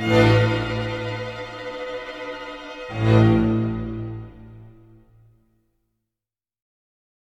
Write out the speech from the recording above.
Música